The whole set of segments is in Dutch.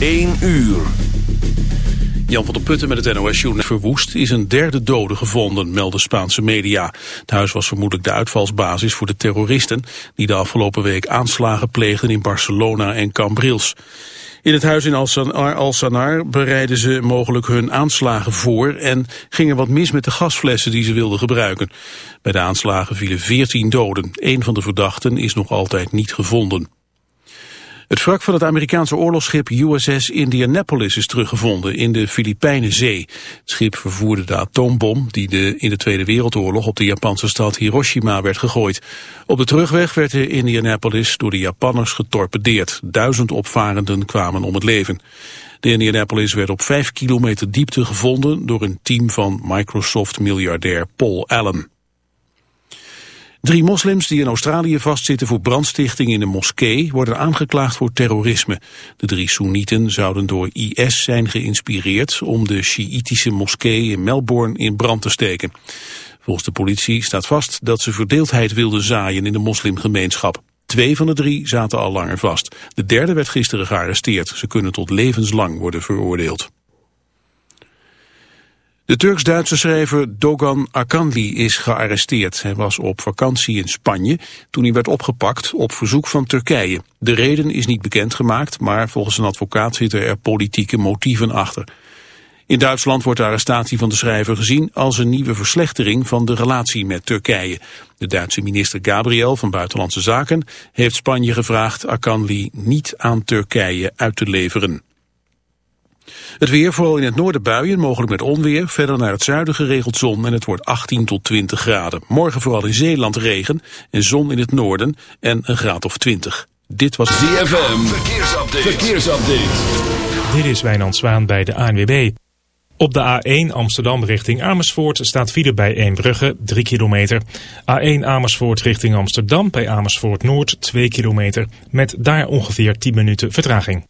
1 uur. Jan van der Putten met het NOS-journaal verwoest is een derde dode gevonden, melden Spaanse media. Het huis was vermoedelijk de uitvalsbasis voor de terroristen die de afgelopen week aanslagen pleegden in Barcelona en Cambrils. In het huis in Alsanar bereidden ze mogelijk hun aanslagen voor en ging er wat mis met de gasflessen die ze wilden gebruiken. Bij de aanslagen vielen 14 doden. Een van de verdachten is nog altijd niet gevonden. Het wrak van het Amerikaanse oorlogsschip USS Indianapolis is teruggevonden in de Filipijnenzee. Het schip vervoerde de atoombom die de, in de Tweede Wereldoorlog op de Japanse stad Hiroshima werd gegooid. Op de terugweg werd de Indianapolis door de Japanners getorpedeerd. Duizend opvarenden kwamen om het leven. De Indianapolis werd op vijf kilometer diepte gevonden door een team van Microsoft-miljardair Paul Allen. Drie moslims die in Australië vastzitten voor brandstichting in een moskee worden aangeklaagd voor terrorisme. De drie Soenieten zouden door IS zijn geïnspireerd om de Sjiitische moskee in Melbourne in brand te steken. Volgens de politie staat vast dat ze verdeeldheid wilden zaaien in de moslimgemeenschap. Twee van de drie zaten al langer vast. De derde werd gisteren gearresteerd. Ze kunnen tot levenslang worden veroordeeld. De Turks-Duitse schrijver Dogan Akanli is gearresteerd. Hij was op vakantie in Spanje toen hij werd opgepakt op verzoek van Turkije. De reden is niet bekendgemaakt, maar volgens een advocaat zitten er politieke motieven achter. In Duitsland wordt de arrestatie van de schrijver gezien als een nieuwe verslechtering van de relatie met Turkije. De Duitse minister Gabriel van Buitenlandse Zaken heeft Spanje gevraagd Akanli niet aan Turkije uit te leveren. Het weer, vooral in het noorden buien, mogelijk met onweer. Verder naar het zuiden geregeld zon en het wordt 18 tot 20 graden. Morgen vooral in Zeeland regen en zon in het noorden en een graad of 20. Dit was ZFM. Verkeersupdate. Verkeersupdate. Dit is Wijnand Zwaan bij de ANWB. Op de A1 Amsterdam richting Amersfoort staat file bij Eembrugge 3 kilometer. A1 Amersfoort richting Amsterdam bij Amersfoort Noord 2 kilometer. Met daar ongeveer 10 minuten vertraging.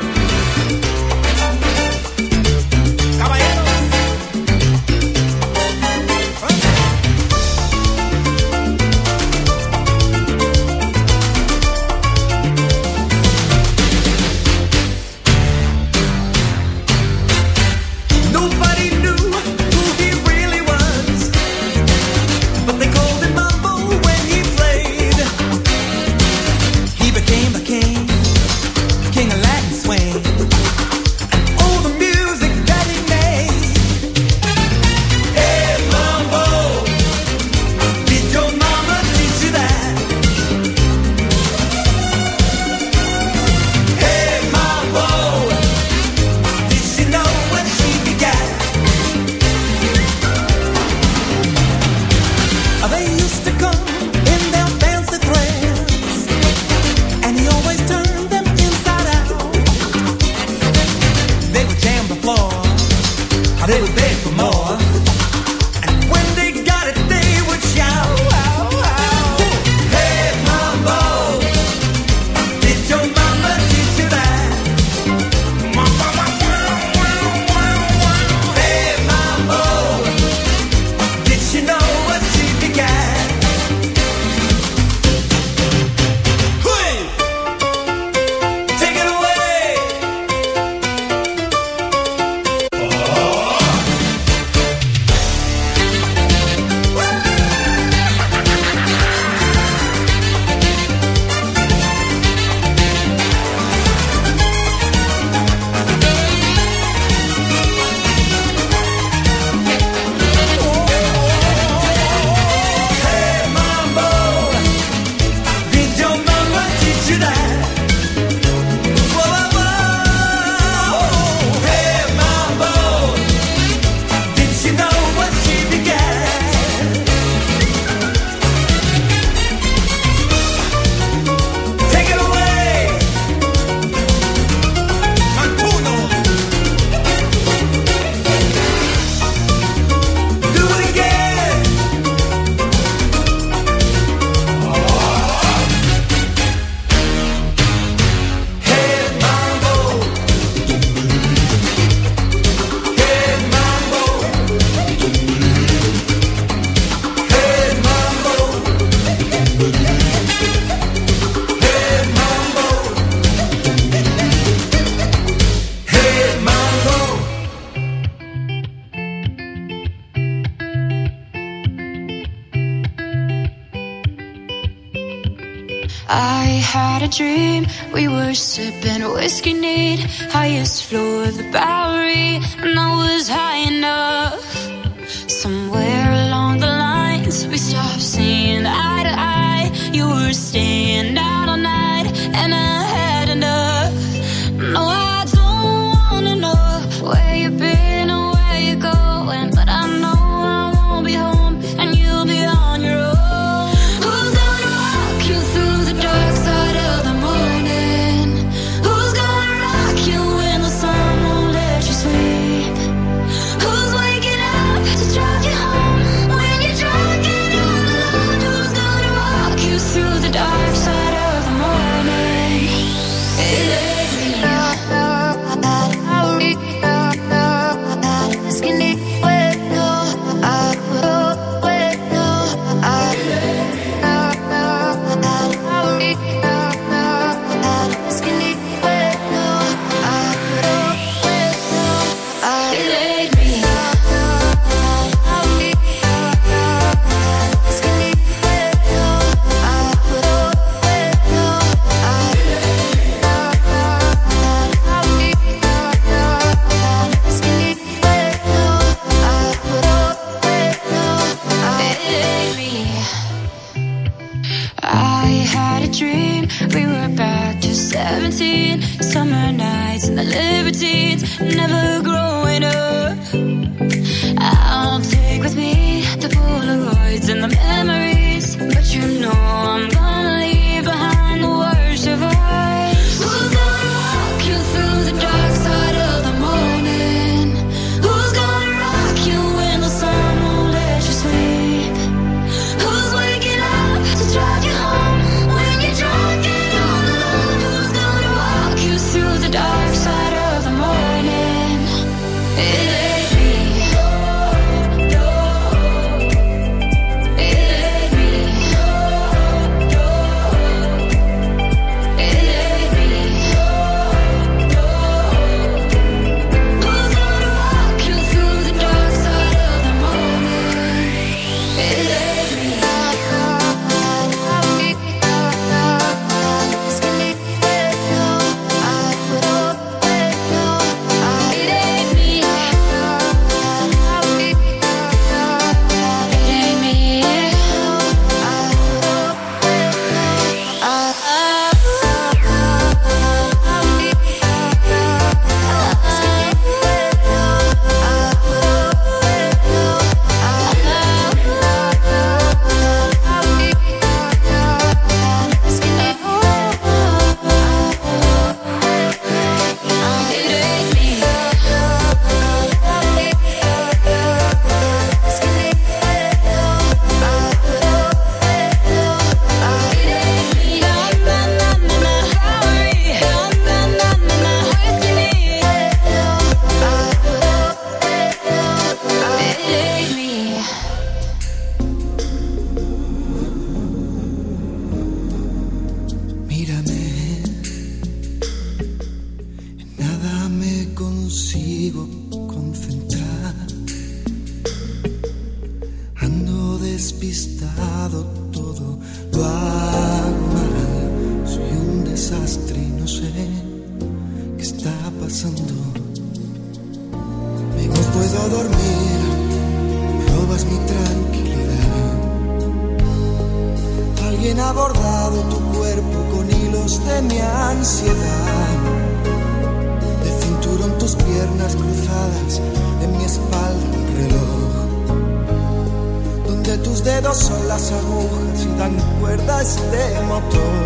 motor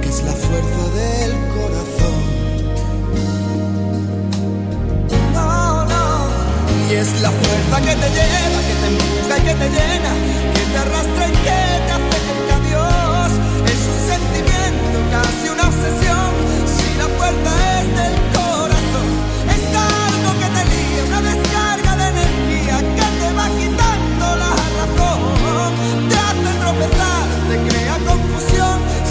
que es la fuerza del corazón. No, no. Y es la fuerza que te lleva, que te empuja y que te llena, que te arrastra y que te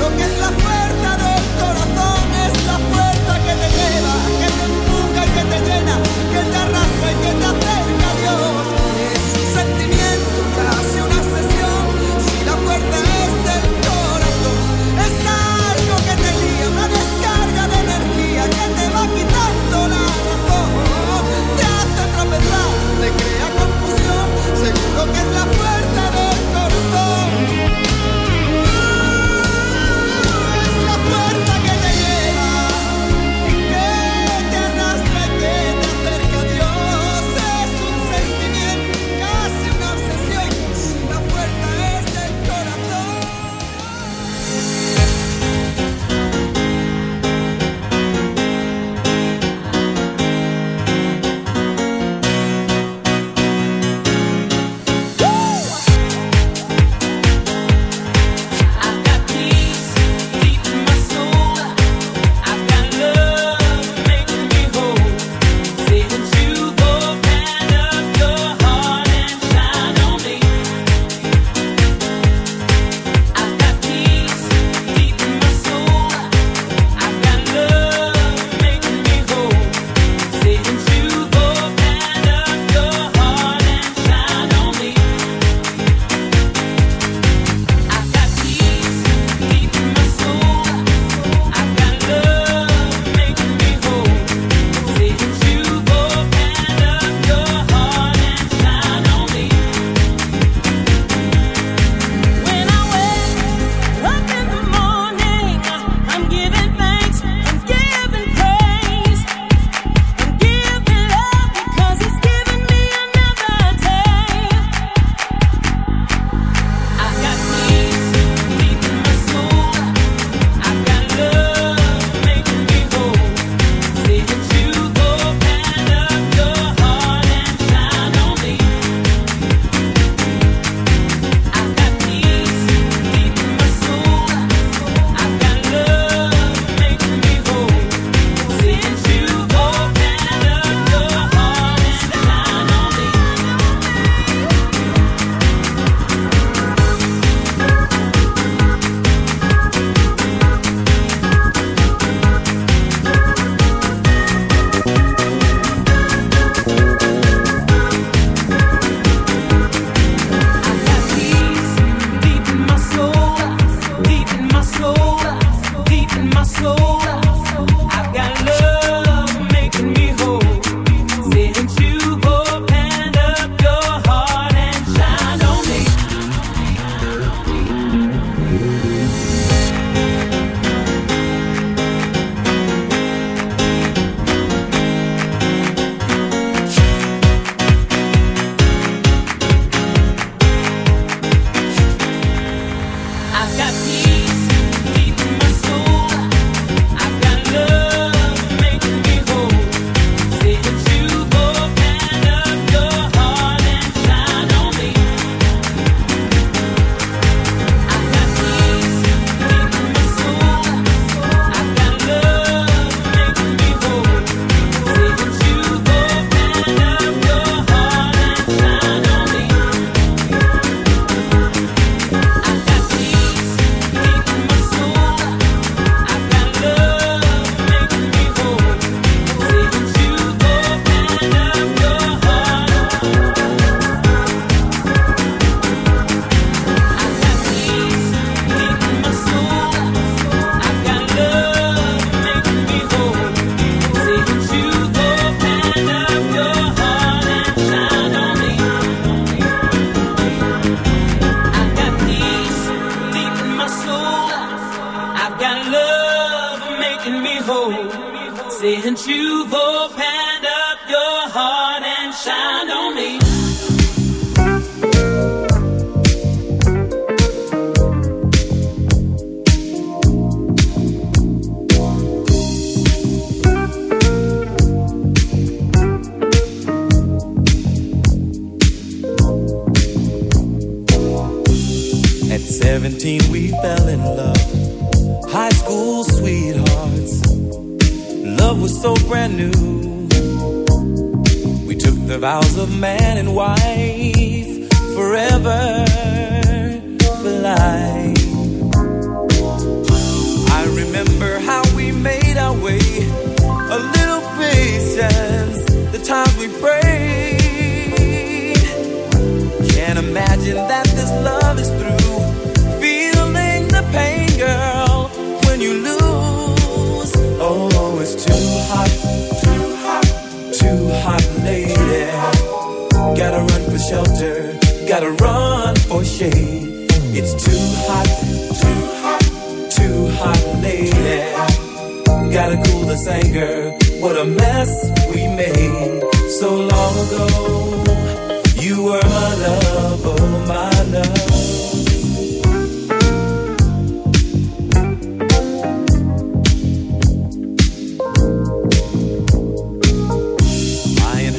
Seguro que la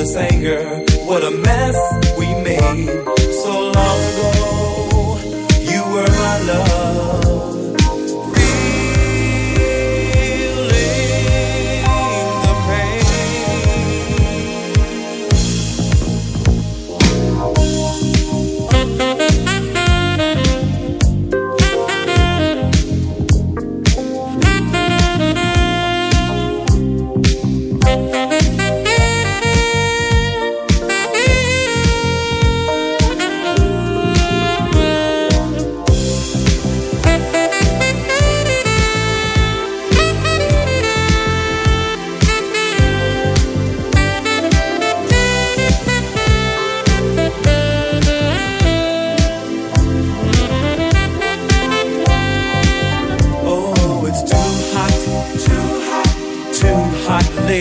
the anger. What a mess we made.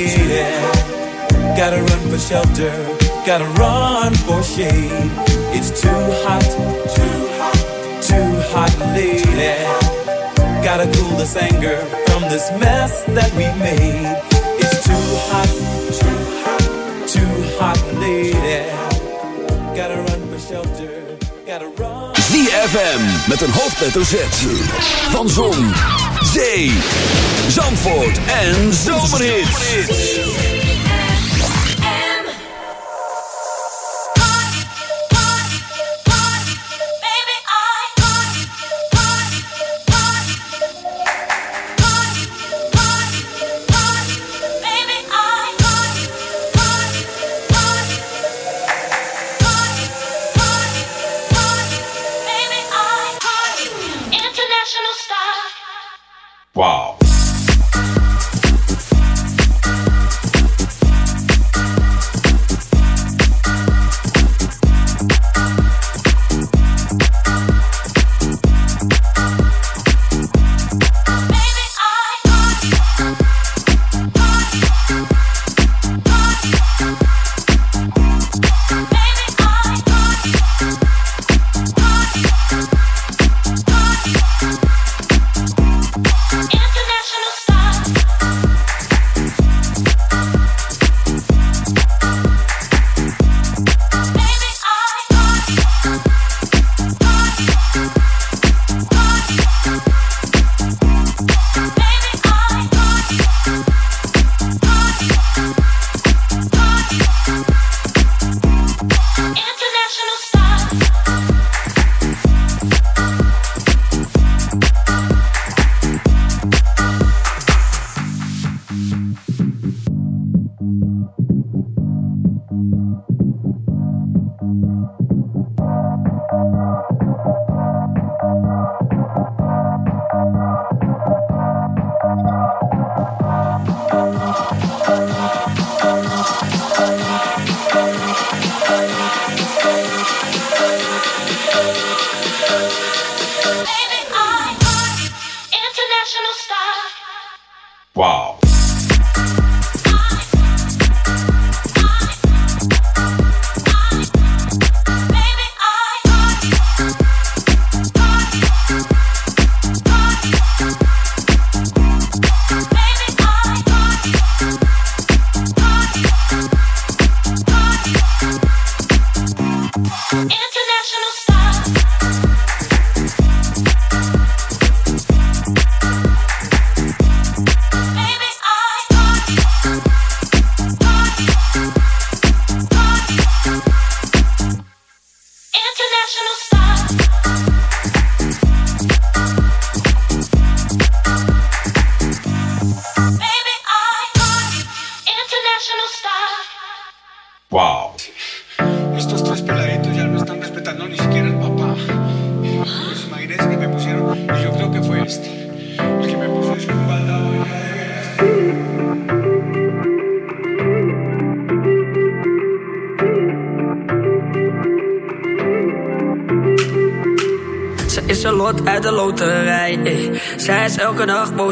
faded. Gotta run for shelter, gotta run for shade. It's too hot, too hot, too hot, lady. Gotta cool this anger from this mess that we made. It's too hot, too hot, too hot, lady. Gotta run for shelter, gotta run. ZFM met een hoofdletter Z van Zon, Zee, en Zomerhits.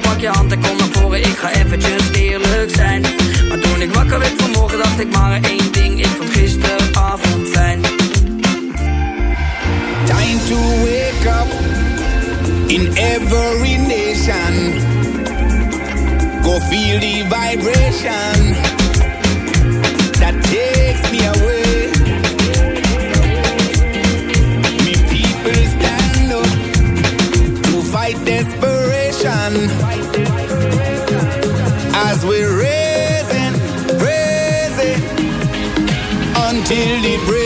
pak je hand en kom naar voren. Ik ga eventjes eerlijk zijn. Maar toen ik wakker werd vanmorgen, dacht ik maar één ding. Ik vond gisteravond fijn. Time to wake up in every nation. Go feel the vibration that takes me away. Until the break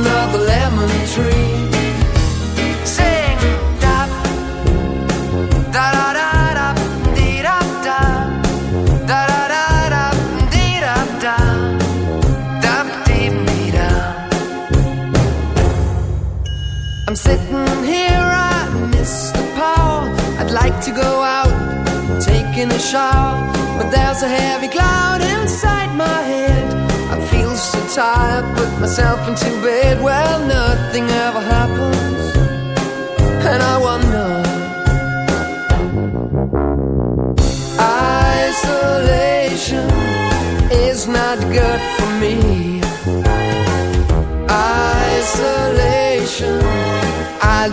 another lemon tree. Sing da da da da da da da da da da da da da da. I'm sitting here, I miss the power. I'd like to go out, taking a shower, but there's a heavy cloud inside my head. I tired, put myself into bed. Well, nothing ever happens, and I wonder. Isolation is not good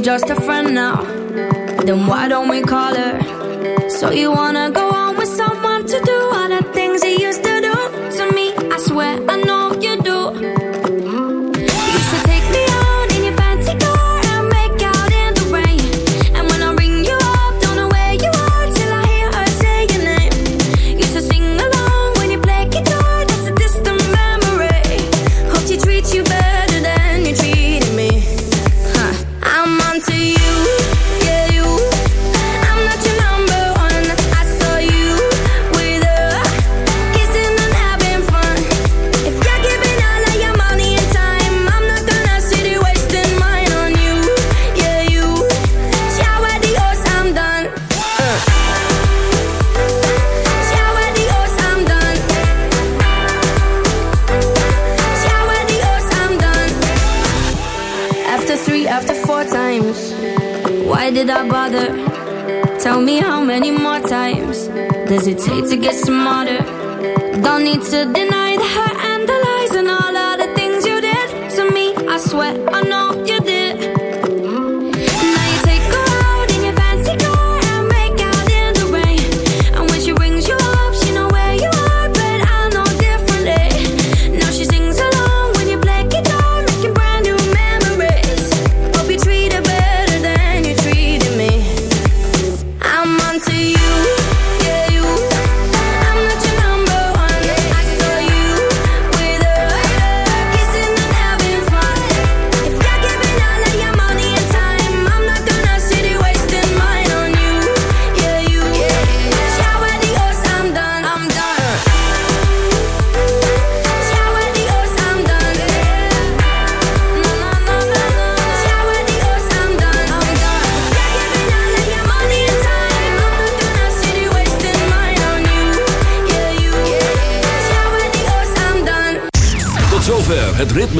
just a